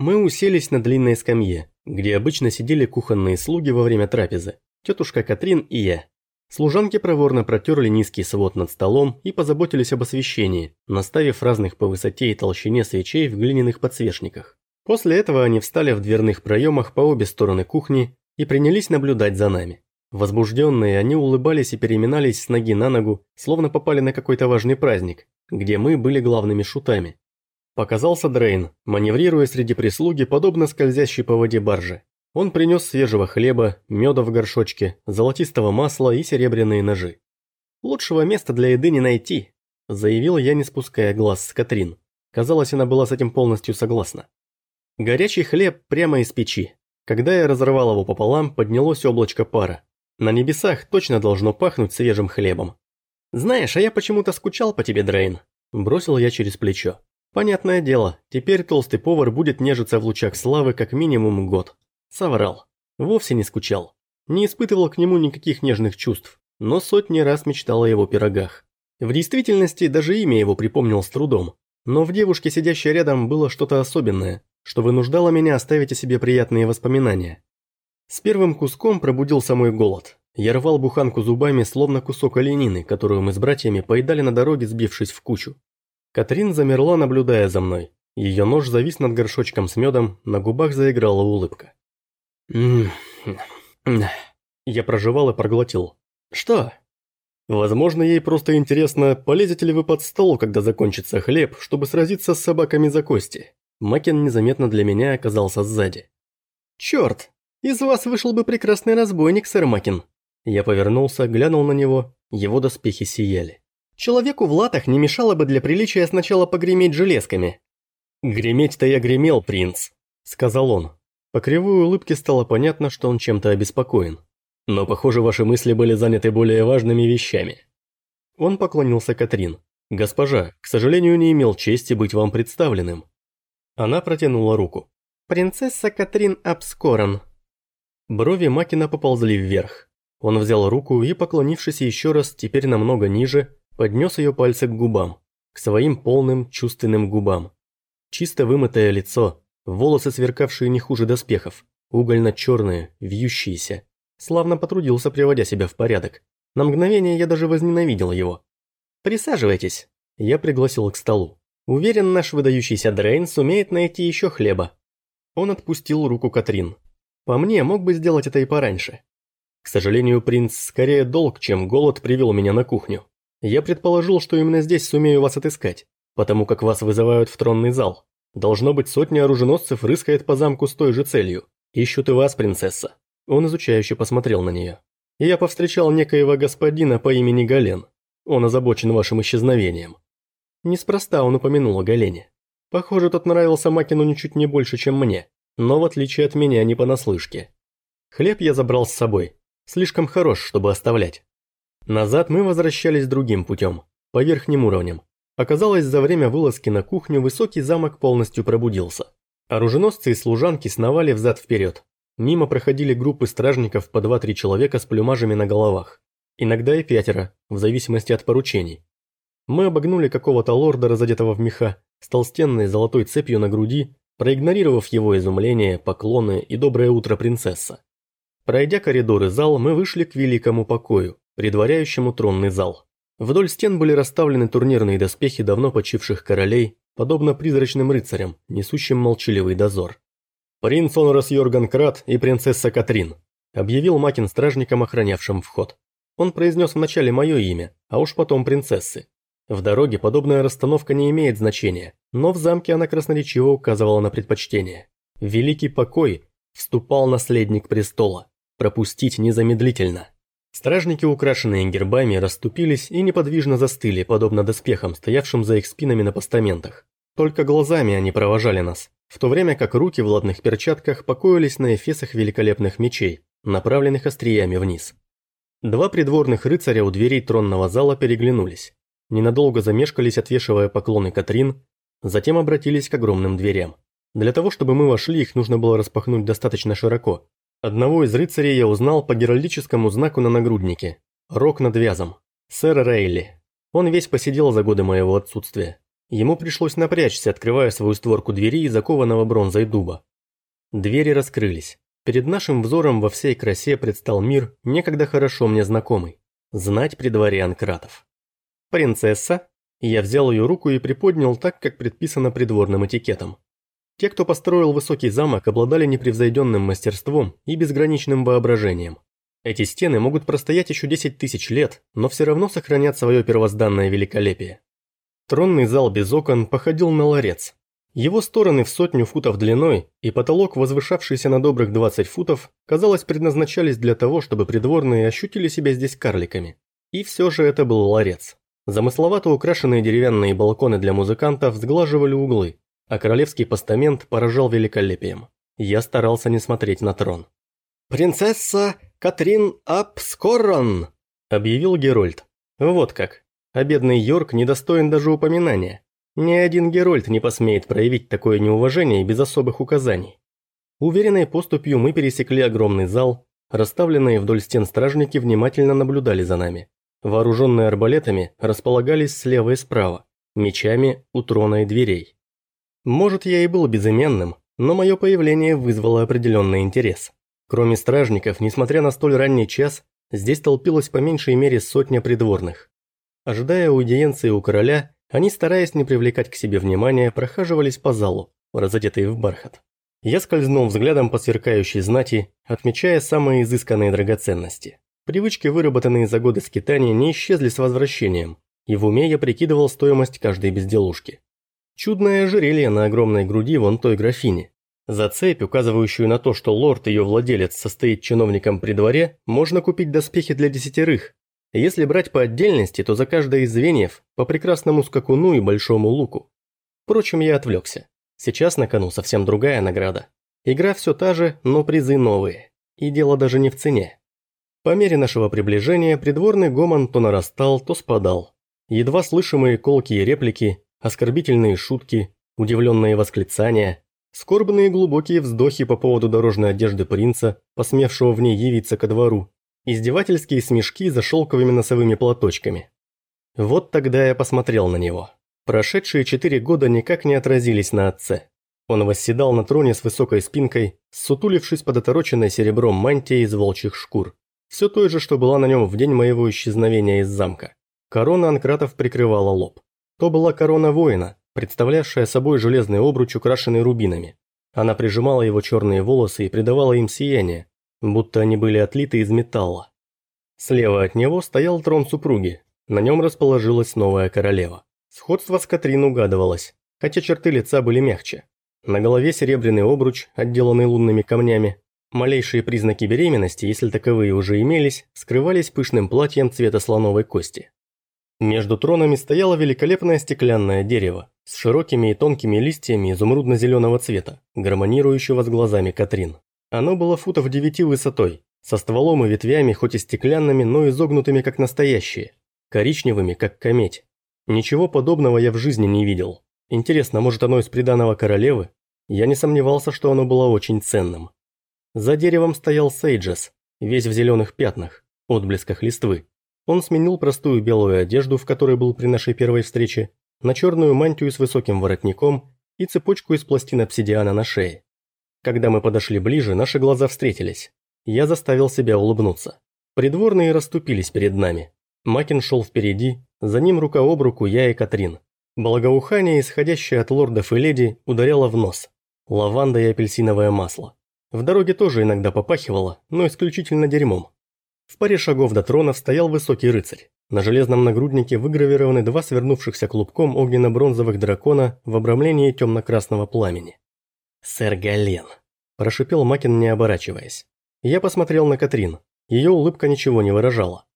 Мы уселись на длинной скамье, где обычно сидели кухонные слуги во время трапезы, тетушка Катрин и я. Служанки проворно протерли низкий свод над столом и позаботились об освещении, наставив разных по высоте и толщине свечей в глиняных подсвечниках. После этого они встали в дверных проемах по обе стороны кухни и принялись наблюдать за нами. Возбужденные, они улыбались и переминались с ноги на ногу, словно попали на какой-то важный праздник, где мы были главными шутами. Показался Дрейн, маневрируя среди прислуги, подобно скользящей по воде барже. Он принес свежего хлеба, меда в горшочке, золотистого масла и серебряные ножи. «Лучшего места для еды не найти», – заявил я, не спуская глаз с Катрин. Казалось, она была с этим полностью согласна. Горячий хлеб прямо из печи. Когда я разорвал его пополам, поднялось облачко пара. На небесах точно должно пахнуть свежим хлебом. «Знаешь, а я почему-то скучал по тебе, Дрейн», – бросил я через плечо. Понятное дело, теперь толстый повар будет нежиться в лучах славы как минимум год. Соврал. Вовсе не скучал. Не испытывал к нему никаких нежных чувств, но сотни раз мечтал о его пирогах. В действительности даже имя его припомнил с трудом. Но в девушке, сидящей рядом, было что-то особенное, что вынуждало меня оставить о себе приятные воспоминания. С первым куском пробудился мой голод. Я рвал буханку зубами, словно кусок оленины, которую мы с братьями поедали на дороге, сбившись в кучу. Катрин замерла, наблюдая за мной. Ее нож завис над горшочком с медом, на губах заиграла улыбка. Я прожевал и проглотил. «Что?» Возможно, ей просто интересно, полезете ли вы под стол, когда закончится хлеб, чтобы сразиться с собаками за кости. Макин незаметно для меня оказался сзади. «Черт! Из вас вышел бы прекрасный разбойник, сэр Макин!» Я повернулся, глянул на него, его доспехи сияли. Человеку в латах не мешало бы для приличия сначала погреметь железками. «Греметь-то я гремел, принц», – сказал он. По кривой улыбке стало понятно, что он чем-то обеспокоен. Но, похоже, ваши мысли были заняты более важными вещами. Он поклонился Катрин. «Госпожа, к сожалению, не имел чести быть вам представленным». Она протянула руку. «Принцесса Катрин Абскорон». Брови Макина поползли вверх. Он взял руку и, поклонившись еще раз, теперь намного ниже, поднес ее пальцы к губам, к своим полным чувственным губам. Чисто вымытое лицо, волосы, сверкавшие не хуже доспехов, угольно-черные, вьющиеся. Славно потрудился, приводя себя в порядок. На мгновение я даже возненавидел его. «Присаживайтесь». Я пригласил к столу. Уверен, наш выдающийся Дрейн сумеет найти еще хлеба. Он отпустил руку Катрин. По мне, мог бы сделать это и пораньше. К сожалению, принц, скорее долг, чем голод привел меня на кухню. Я предположил, что именно здесь сумею вас отыскать, потому как вас вызывают в тронный зал. Должно быть, сотни оруженосцев рыскает по замку с той же целью. Ищут и вас, принцесса. Он изучающе посмотрел на нее. Я повстречал некоего господина по имени Гален. Он озабочен вашим исчезновением. Неспроста он упомянул о Галене. Похоже, тот нравился Макину ничуть не больше, чем мне, но в отличие от меня не понаслышке. Хлеб я забрал с собой. Слишком хорош, чтобы оставлять. Назад мы возвращались другим путем, по верхним уровням. Оказалось, за время вылазки на кухню высокий замок полностью пробудился. Оруженосцы и служанки сновали взад-вперед. Мимо проходили группы стражников по 2-3 человека с плюмажами на головах. Иногда и пятеро, в зависимости от поручений. Мы обогнули какого-то лорда, разодетого в меха, с толстенной золотой цепью на груди, проигнорировав его изумление, поклоны и доброе утро принцесса. Пройдя коридоры зал, мы вышли к великому покою, предваряющему тронный зал. Вдоль стен были расставлены турнирные доспехи давно почивших королей, подобно призрачным рыцарям, несущим молчаливый дозор. «Принц Онорас Йорган Крат и принцесса Катрин», объявил Макин стражникам, охранявшим вход. Он произнес вначале мое имя, а уж потом принцессы. В дороге подобная расстановка не имеет значения, но в замке она красноречиво указывала на предпочтение. Великий покой вступал наследник престола. Пропустить незамедлительно. Стражники, украшенные гербами, расступились и неподвижно застыли, подобно доспехам, стоявшим за их спинами на постаментах. Только глазами они провожали нас, в то время как руки в ладных перчатках покоились на эфесах великолепных мечей, направленных остриями вниз. Два придворных рыцаря у дверей тронного зала переглянулись. Ненадолго замешкались, отвешивая поклоны Катрин, затем обратились к огромным дверям. Для того, чтобы мы вошли, их нужно было распахнуть достаточно широко, Одного из рыцарей я узнал по геральдическому знаку на нагруднике. Рок над вязом. Сэр Рейли. Он весь посидел за годы моего отсутствия. Ему пришлось напрячься, открывая свою створку двери из закованного бронзой дуба. Двери раскрылись. Перед нашим взором во всей красе предстал мир, некогда хорошо мне знакомый. Знать при дворе анкратов. «Принцесса?» Я взял ее руку и приподнял так, как предписано придворным этикетом. Те, кто построил высокий замок, обладали непревзойденным мастерством и безграничным воображением. Эти стены могут простоять еще 10 тысяч лет, но все равно сохранят свое первозданное великолепие. Тронный зал без окон походил на ларец. Его стороны в сотню футов длиной и потолок, возвышавшийся на добрых 20 футов, казалось, предназначались для того, чтобы придворные ощутили себя здесь карликами. И все же это был ларец. Замысловато украшенные деревянные балконы для музыкантов сглаживали углы, а королевский постамент поражал великолепием. Я старался не смотреть на трон. «Принцесса Катрин Апскоррон!» – объявил Герольд. Вот как. А бедный Йорк недостоин даже упоминания. Ни один Герольд не посмеет проявить такое неуважение без особых указаний. Уверенной поступью мы пересекли огромный зал, расставленные вдоль стен стражники внимательно наблюдали за нами. Вооруженные арбалетами располагались слева и справа, мечами у трона и дверей. Может, я и был безыменным, но мое появление вызвало определенный интерес. Кроме стражников, несмотря на столь ранний час, здесь толпилось по меньшей мере сотня придворных. Ожидая аудиенции у короля, они, стараясь не привлекать к себе внимания, прохаживались по залу, разодетые в бархат. Я скользнул взглядом по сверкающей знати, отмечая самые изысканные драгоценности. Привычки, выработанные за годы скитания, не исчезли с возвращением, и в уме я прикидывал стоимость каждой безделушки. Чудное ожерелье на огромной груди вон той графини, за цепь, указывающую на то, что лорд ее владелец состоит чиновником при дворе, можно купить доспехи для десятерых. Если брать по отдельности, то за каждое из звеньев по прекрасному скакуну и большому луку. Впрочем, я отвлекся. Сейчас на кону совсем другая награда. Игра все та же, но призы новые. И дело даже не в цене. По мере нашего приближения придворный гомон то нарастал, то спадал. Едва слышимые колкие реплики, оскорбительные шутки, удивленные восклицания, Скорбные глубокие вздохи по поводу дорожной одежды принца, посмевшего в ней явиться ко двору. Издевательские смешки за шелковыми носовыми платочками. Вот тогда я посмотрел на него. Прошедшие четыре года никак не отразились на отце. Он восседал на троне с высокой спинкой, сутулившись под отороченной серебром мантией из волчьих шкур. Все то же, что была на нем в день моего исчезновения из замка. Корона анкратов прикрывала лоб. То была корона воина, представлявшая собой железный обруч, украшенный рубинами. Она прижимала его черные волосы и придавала им сияние, будто они были отлиты из металла. Слева от него стоял трон супруги, на нем расположилась новая королева. Сходство с Катрин угадывалось, хотя черты лица были мягче. На голове серебряный обруч, отделанный лунными камнями. Малейшие признаки беременности, если таковые уже имелись, скрывались пышным платьем цвета слоновой кости. Между тронами стояло великолепное стеклянное дерево с широкими и тонкими листьями изумрудно-зеленого цвета, гармонирующего с глазами Катрин. Оно было футов девяти высотой, со стволом и ветвями, хоть и стеклянными, но изогнутыми как настоящие, коричневыми, как кометь. Ничего подобного я в жизни не видел. Интересно, может оно из приданого королевы? Я не сомневался, что оно было очень ценным. За деревом стоял Сейджес, весь в зеленых пятнах, отблесках листвы. Он сменил простую белую одежду, в которой был при нашей первой встрече, на черную мантию с высоким воротником и цепочку из пластин обсидиана на шее. Когда мы подошли ближе, наши глаза встретились. Я заставил себя улыбнуться. Придворные расступились перед нами. Макин шел впереди, за ним рука об руку я и Катрин. Благоухание, исходящее от лордов и леди, ударяло в нос. Лаванда и апельсиновое масло. В дороге тоже иногда попахивало, но исключительно дерьмом. В паре шагов до трона стоял высокий рыцарь. На железном нагруднике выгравированы два свернувшихся клубком огненно-бронзовых дракона в обрамлении темно-красного пламени. «Сэр Гален», – прошипел Макин, не оборачиваясь. Я посмотрел на Катрин. Ее улыбка ничего не выражала.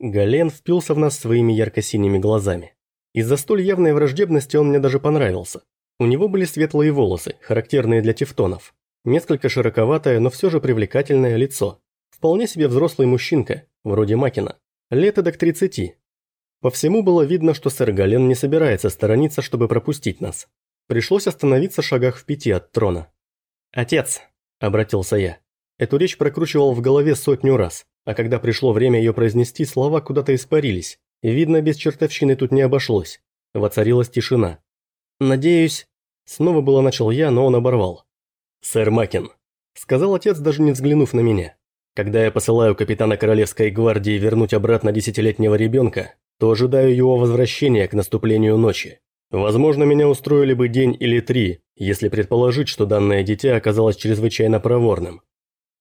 Гален впился в нас своими ярко-синими глазами. Из-за столь явной враждебности он мне даже понравился. У него были светлые волосы, характерные для тевтонов. Несколько широковатое, но все же привлекательное лицо. Вполне себе взрослый мужчинка, вроде Макина. Лет эдак 30. По всему было видно, что сэр Гален не собирается сторониться, чтобы пропустить нас. Пришлось остановиться в шагах в пяти от трона. «Отец», – обратился я. Эту речь прокручивал в голове сотню раз, а когда пришло время ее произнести, слова куда-то испарились. Видно, без чертовщины тут не обошлось. Воцарилась тишина. «Надеюсь...» Снова было начал я, но он оборвал. «Сэр Макин», — сказал отец, даже не взглянув на меня. «Когда я посылаю капитана Королевской гвардии вернуть обратно десятилетнего ребенка, то ожидаю его возвращения к наступлению ночи. Возможно, меня устроили бы день или три, если предположить, что данное дитя оказалось чрезвычайно проворным.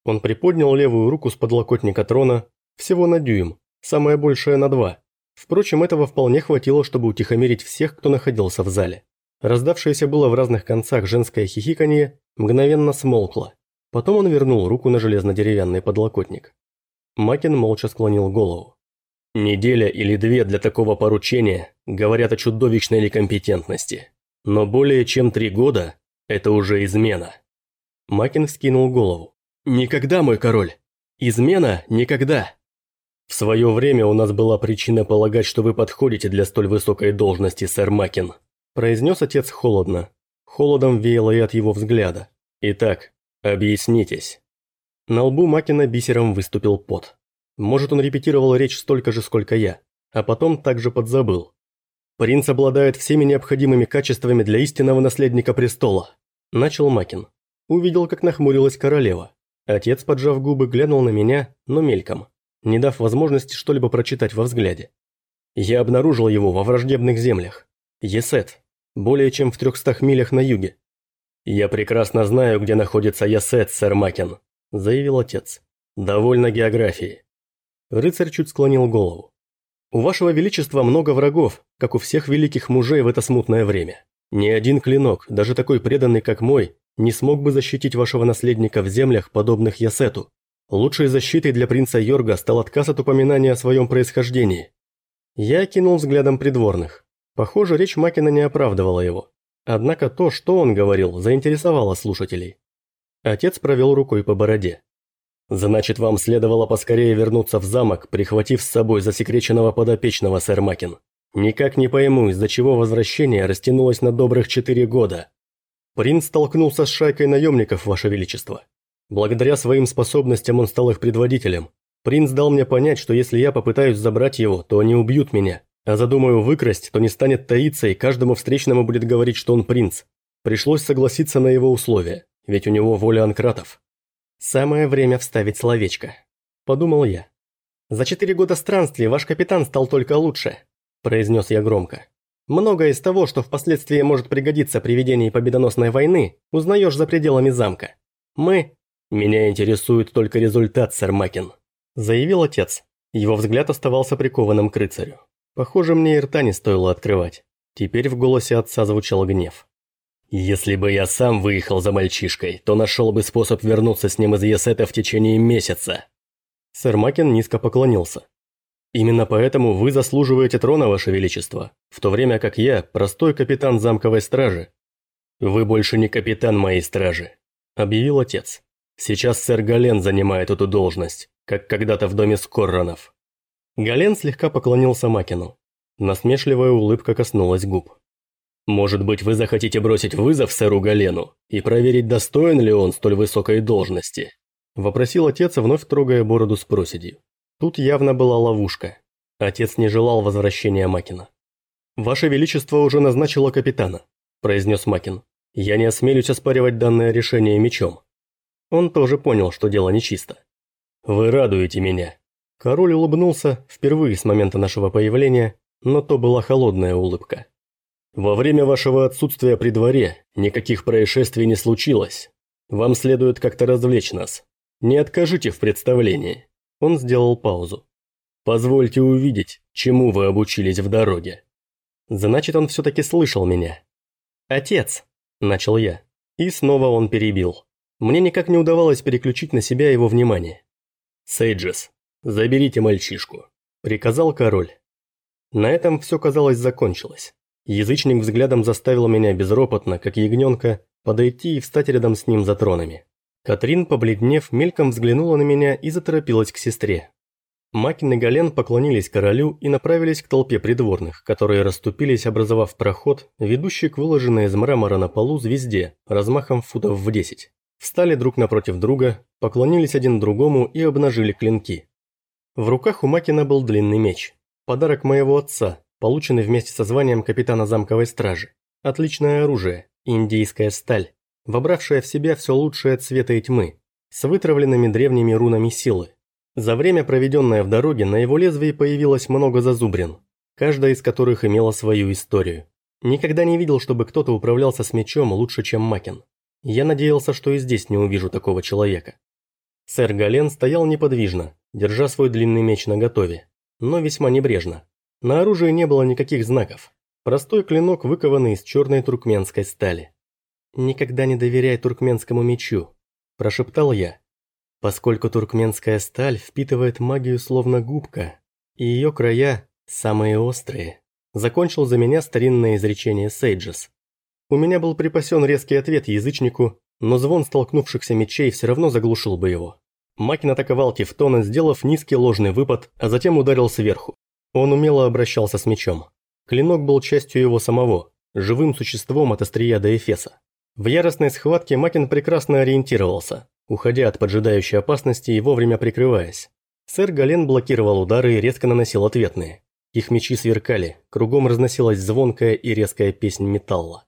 Он приподнял левую руку с подлокотника трона всего на дюйм, самое большее на два. Впрочем, этого вполне хватило, чтобы утихомирить всех, кто находился в зале. Раздавшееся было в разных концах женское хихиканье мгновенно смолкло. Потом он вернул руку на железно-деревянный подлокотник. Макин молча склонил голову. Неделя или две для такого поручения говорят о чудовищной некомпетентности. Но более чем три года – это уже измена. Макин вскинул голову. «Никогда, мой король! Измена – никогда!» В свое время у нас была причина полагать, что вы подходите для столь высокой должности, сэр Макин. Произнес отец холодно. Холодом веяло и от его взгляда. Итак, объяснитесь. На лбу Макина бисером выступил пот. Может, он репетировал речь столько же, сколько я, а потом также подзабыл. Принц обладает всеми необходимыми качествами для истинного наследника престола. Начал Макин. Увидел, как нахмурилась королева. Отец, поджав губы, глянул на меня, но мельком, не дав возможности что-либо прочитать во взгляде. Я обнаружил его во враждебных землях. Есет, более чем в трехстах милях на юге. «Я прекрасно знаю, где находится Ясет, сэр Макин», – заявил отец. «Довольно географии. Рыцарь чуть склонил голову. «У вашего величества много врагов, как у всех великих мужей в это смутное время. Ни один клинок, даже такой преданный, как мой, не смог бы защитить вашего наследника в землях, подобных Ясету. Лучшей защитой для принца Йорга стал отказ от упоминания о своем происхождении. Я кинул взглядом придворных. Похоже, речь Макина не оправдывала его. Однако то, что он говорил, заинтересовало слушателей. Отец провел рукой по бороде. «Значит, вам следовало поскорее вернуться в замок, прихватив с собой засекреченного подопечного, сэр Макин. Никак не пойму, из-за чего возвращение растянулось на добрых четыре года. Принц столкнулся с шайкой наемников, ваше величество. Благодаря своим способностям он стал их предводителем. Принц дал мне понять, что если я попытаюсь забрать его, то они убьют меня, а задумаю выкрасть, то не станет таиться и каждому встречному будет говорить, что он принц. Пришлось согласиться на его условия, ведь у него воля анкратов. «Самое время вставить словечко», – подумал я. «За четыре года странствий ваш капитан стал только лучше», – произнес я громко. «Многое из того, что впоследствии может пригодиться при ведении победоносной войны, узнаешь за пределами замка. Мы...» «Меня интересует только результат, сэр Макин», – заявил отец. Его взгляд оставался прикованным к рыцарю. Похоже, мне и рта не стоило открывать. Теперь в голосе отца звучал гнев. Если бы я сам выехал за мальчишкой, то нашел бы способ вернуться с ним из Есета в течение месяца. Сэр Макин низко поклонился. Именно поэтому вы заслуживаете трона, ваше величество, в то время как я простой капитан замковой стражи. Вы больше не капитан моей стражи, объявил отец. Сейчас сэр Гален занимает эту должность, как когда-то в доме Скорронов. Гален слегка поклонился Макину. Насмешливая улыбка коснулась губ. Может быть, вы захотите бросить вызов сэру Галену и проверить, достоин ли он столь высокой должности?» Вопросил отец, вновь трогая бороду с проседью. Тут явно была ловушка. Отец не желал возвращения Макина. «Ваше Величество уже назначило капитана», – произнес Макин. «Я не осмелюсь оспаривать данное решение мечом». Он тоже понял, что дело нечисто. «Вы радуете меня». Король улыбнулся впервые с момента нашего появления, но то была холодная улыбка. Во время вашего отсутствия при дворе никаких происшествий не случилось. Вам следует как-то развлечь нас. Не откажите в представлении». Он сделал паузу. «Позвольте увидеть, чему вы обучились в дороге». Значит, он все-таки слышал меня. «Отец», – начал я. И снова он перебил. Мне никак не удавалось переключить на себя его внимание. «Сейджес, заберите мальчишку», – приказал король. На этом все, казалось, закончилось. Язычник взглядом заставил меня безропотно, как ягненка, подойти и встать рядом с ним за тронами. Катрин, побледнев, мельком взглянула на меня и заторопилась к сестре. Макин и Гален поклонились королю и направились к толпе придворных, которые расступились, образовав проход, ведущий к выложенной из мрамора на полу звезде, размахом футов в десять. Встали друг напротив друга, поклонились один другому и обнажили клинки. В руках у Макина был длинный меч. Подарок моего отца, полученный вместе со званием капитана замковой стражи. Отличное оружие, индийская сталь, вобравшая в себя все лучшее цвета и тьмы, с вытравленными древними рунами силы. За время, проведенное в дороге, на его лезвии появилось много зазубрин, каждая из которых имела свою историю. Никогда не видел, чтобы кто-то управлялся с мечом лучше, чем Макин. Я надеялся, что и здесь не увижу такого человека. Сэр Гален стоял неподвижно, держа свой длинный меч наготове, но весьма небрежно. На оружии не было никаких знаков. Простой клинок, выкованный из черной туркменской стали. «Никогда не доверяй туркменскому мечу», – прошептал я. Поскольку туркменская сталь впитывает магию словно губка, и ее края самые острые. Закончил за меня старинное изречение Сейджес. У меня был припасен резкий ответ язычнику, но звон столкнувшихся мечей все равно заглушил бы его. Макин атаковал Тевтона, сделав низкий ложный выпад, а затем ударил сверху. Он умело обращался с мечом. Клинок был частью его самого, живым существом от острия до Эфеса. В яростной схватке Макин прекрасно ориентировался, уходя от поджидающей опасности и вовремя прикрываясь. Сэр Гален блокировал удары и резко наносил ответные. Их мечи сверкали, кругом разносилась звонкая и резкая песнь металла.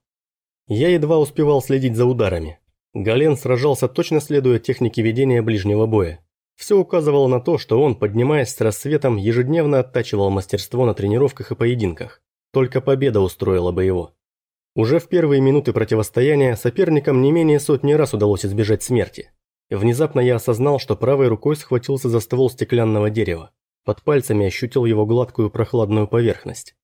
Я едва успевал следить за ударами, Гален сражался точно следуя технике ведения ближнего боя. Все указывало на то, что он, поднимаясь с рассветом, ежедневно оттачивал мастерство на тренировках и поединках. Только победа устроила бы его. Уже в первые минуты противостояния соперникам не менее сотни раз удалось избежать смерти. Внезапно я осознал, что правой рукой схватился за ствол стеклянного дерева. Под пальцами ощутил его гладкую прохладную поверхность.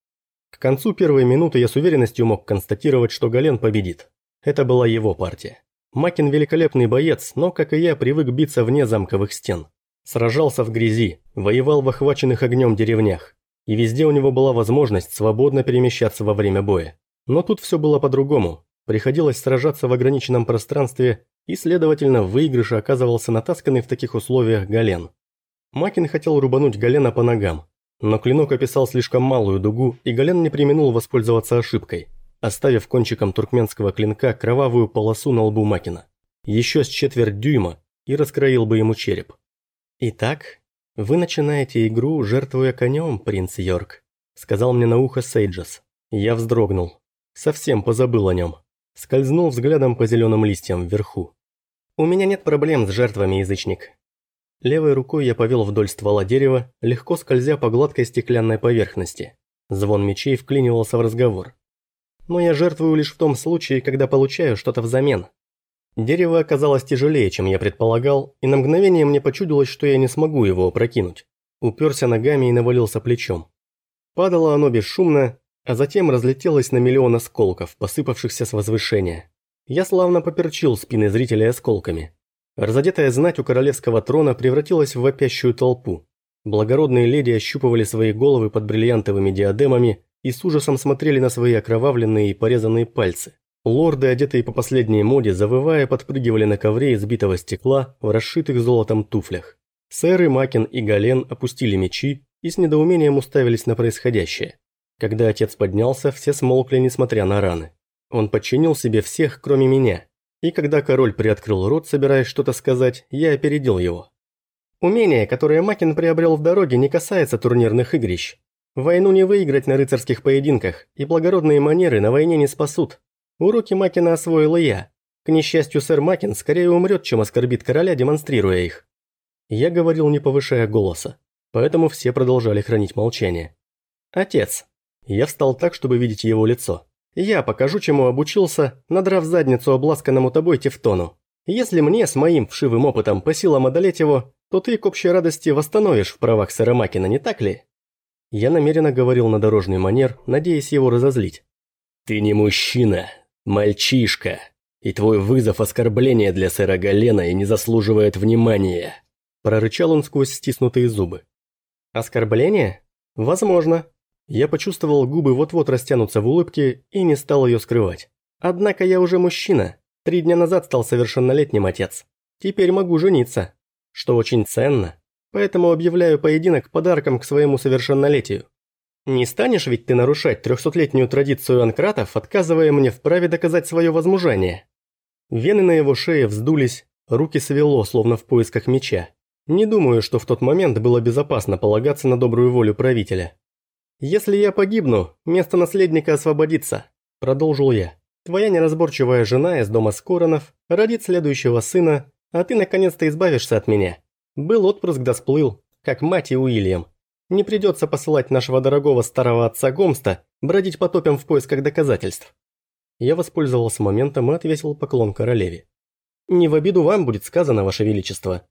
К концу первой минуты я с уверенностью мог констатировать, что Гален победит. Это была его партия. Макин великолепный боец, но, как и я, привык биться вне замковых стен. Сражался в грязи, воевал в охваченных огнем деревнях. И везде у него была возможность свободно перемещаться во время боя. Но тут все было по-другому. Приходилось сражаться в ограниченном пространстве, и, следовательно, в выигрыше оказывался натасканный в таких условиях Гален. Макин хотел рубануть Галена по ногам, но клинок описал слишком малую дугу, и Гален не применил воспользоваться ошибкой – оставив кончиком туркменского клинка кровавую полосу на лбу Макина. Еще с четверть дюйма и раскроил бы ему череп. «Итак, вы начинаете игру, жертвуя конем, принц Йорк», сказал мне на ухо Сейджес. Я вздрогнул. Совсем позабыл о нем. Скользнул взглядом по зеленым листьям вверху. «У меня нет проблем с жертвами, язычник». Левой рукой я повел вдоль ствола дерева, легко скользя по гладкой стеклянной поверхности. Звон мечей вклинивался в разговор но я жертвую лишь в том случае, когда получаю что-то взамен. Дерево оказалось тяжелее, чем я предполагал, и на мгновение мне почудилось, что я не смогу его опрокинуть. Уперся ногами и навалился плечом. Падало оно бесшумно, а затем разлетелось на миллион осколков, посыпавшихся с возвышения. Я славно поперчил спины зрителей осколками. Разодетая знать у королевского трона превратилась в вопящую толпу. Благородные леди ощупывали свои головы под бриллиантовыми диадемами, и с ужасом смотрели на свои окровавленные и порезанные пальцы. Лорды, одетые по последней моде, завывая, подпрыгивали на ковре из битого стекла в расшитых золотом туфлях. Сэры Макин и Гален опустили мечи и с недоумением уставились на происходящее. Когда отец поднялся, все смолкли, несмотря на раны. Он подчинил себе всех, кроме меня. И когда король приоткрыл рот, собираясь что-то сказать, я опередил его. Умение, которое Макин приобрел в дороге, не касается турнирных игрищ. Войну не выиграть на рыцарских поединках, и благородные манеры на войне не спасут. Уроки Макина освоил и я. К несчастью, сэр Макин скорее умрет, чем оскорбит короля, демонстрируя их. Я говорил, не повышая голоса, поэтому все продолжали хранить молчание. «Отец». Я встал так, чтобы видеть его лицо. «Я покажу, чему обучился, надрав задницу обласканному тобой Тевтону. Если мне с моим вшивым опытом по силам одолеть его, то ты к общей радости восстановишь в правах сэра Макина, не так ли?» Я намеренно говорил на дорожный манер, надеясь его разозлить. «Ты не мужчина, мальчишка, и твой вызов оскорбление для сэра Галена и не заслуживает внимания», прорычал он сквозь стиснутые зубы. «Оскорбление? Возможно». Я почувствовал, губы вот-вот растянутся в улыбке и не стал ее скрывать. «Однако я уже мужчина. Три дня назад стал совершеннолетним отец. Теперь могу жениться, что очень ценно поэтому объявляю поединок подарком к своему совершеннолетию. Не станешь ведь ты нарушать трехсотлетнюю традицию анкратов, отказывая мне в праве доказать свое возмужание?» Вены на его шее вздулись, руки свело, словно в поисках меча. Не думаю, что в тот момент было безопасно полагаться на добрую волю правителя. «Если я погибну, место наследника освободится. – продолжил я. «Твоя неразборчивая жена из дома Скоронов родит следующего сына, а ты наконец-то избавишься от меня. Был отпрыск да сплыл, как мать и Уильям. Не придется посылать нашего дорогого старого отца Гомста бродить по топям в поисках доказательств». Я воспользовался моментом и отвесил поклон королеве. «Не в обиду вам будет сказано, ваше величество».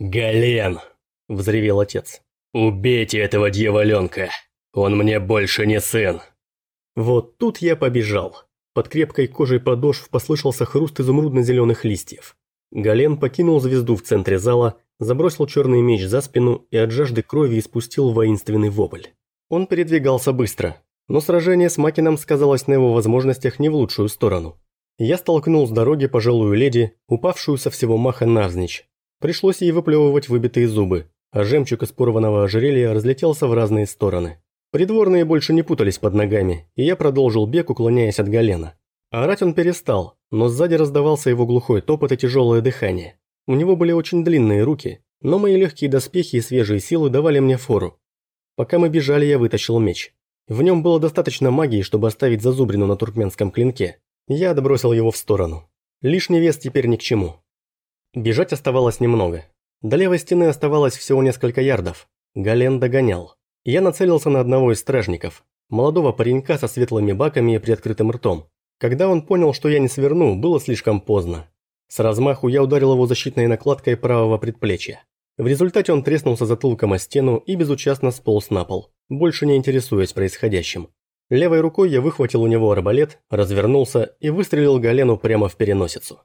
«Гален!» – взревел отец. «Убейте этого дьяволенка! Он мне больше не сын!» Вот тут я побежал. Под крепкой кожей подошв послышался хруст изумрудно-зеленых листьев. Гален покинул звезду в центре зала, забросил черный меч за спину и от жажды крови испустил воинственный вопль. Он передвигался быстро, но сражение с Макином сказалось на его возможностях не в лучшую сторону. Я столкнул с дороги пожилую леди, упавшую со всего маха навзничь. Пришлось ей выплевывать выбитые зубы, а жемчуг из порванного ожерелья разлетелся в разные стороны. Придворные больше не путались под ногами, и я продолжил бег, уклоняясь от Галена. Орать он перестал, но сзади раздавался его глухой топот и тяжелое дыхание. У него были очень длинные руки, но мои легкие доспехи и свежие силы давали мне фору. Пока мы бежали, я вытащил меч. В нем было достаточно магии, чтобы оставить зазубрину на туркменском клинке. Я отбросил его в сторону. Лишний вес теперь ни к чему. Бежать оставалось немного. До левой стены оставалось всего несколько ярдов. Гален догонял. Я нацелился на одного из стражников, молодого паренька со светлыми баками и приоткрытым ртом. Когда он понял, что я не сверну, было слишком поздно. С размаху я ударил его защитной накладкой правого предплечья. В результате он треснулся затылком о стену и безучастно сполз на пол, больше не интересуясь происходящим. Левой рукой я выхватил у него арбалет, развернулся и выстрелил Галену прямо в переносицу.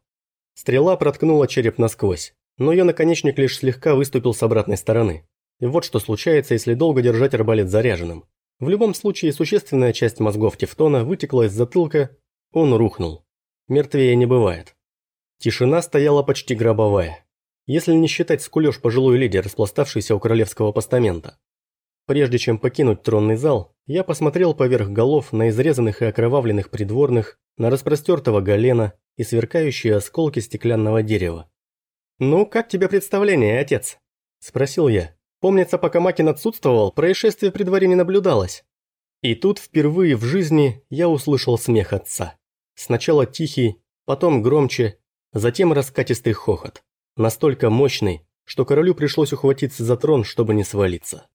Стрела проткнула череп насквозь, но ее наконечник лишь слегка выступил с обратной стороны. И вот что случается, если долго держать арбалет заряженным. В любом случае, существенная часть мозгов Тевтона вытекла из затылка, он рухнул. Мертвее не бывает. Тишина стояла почти гробовая. Если не считать скулёж пожилой леди, распластавшейся у королевского постамента. Прежде чем покинуть тронный зал, я посмотрел поверх голов на изрезанных и окровавленных придворных, на распростертого галена и сверкающие осколки стеклянного дерева. «Ну, как тебе представление, отец?» – спросил я. Помнится, пока Макин отсутствовал, происшествие при дворе не наблюдалось. И тут впервые в жизни я услышал смех отца. Сначала тихий, потом громче, затем раскатистый хохот. Настолько мощный, что королю пришлось ухватиться за трон, чтобы не свалиться.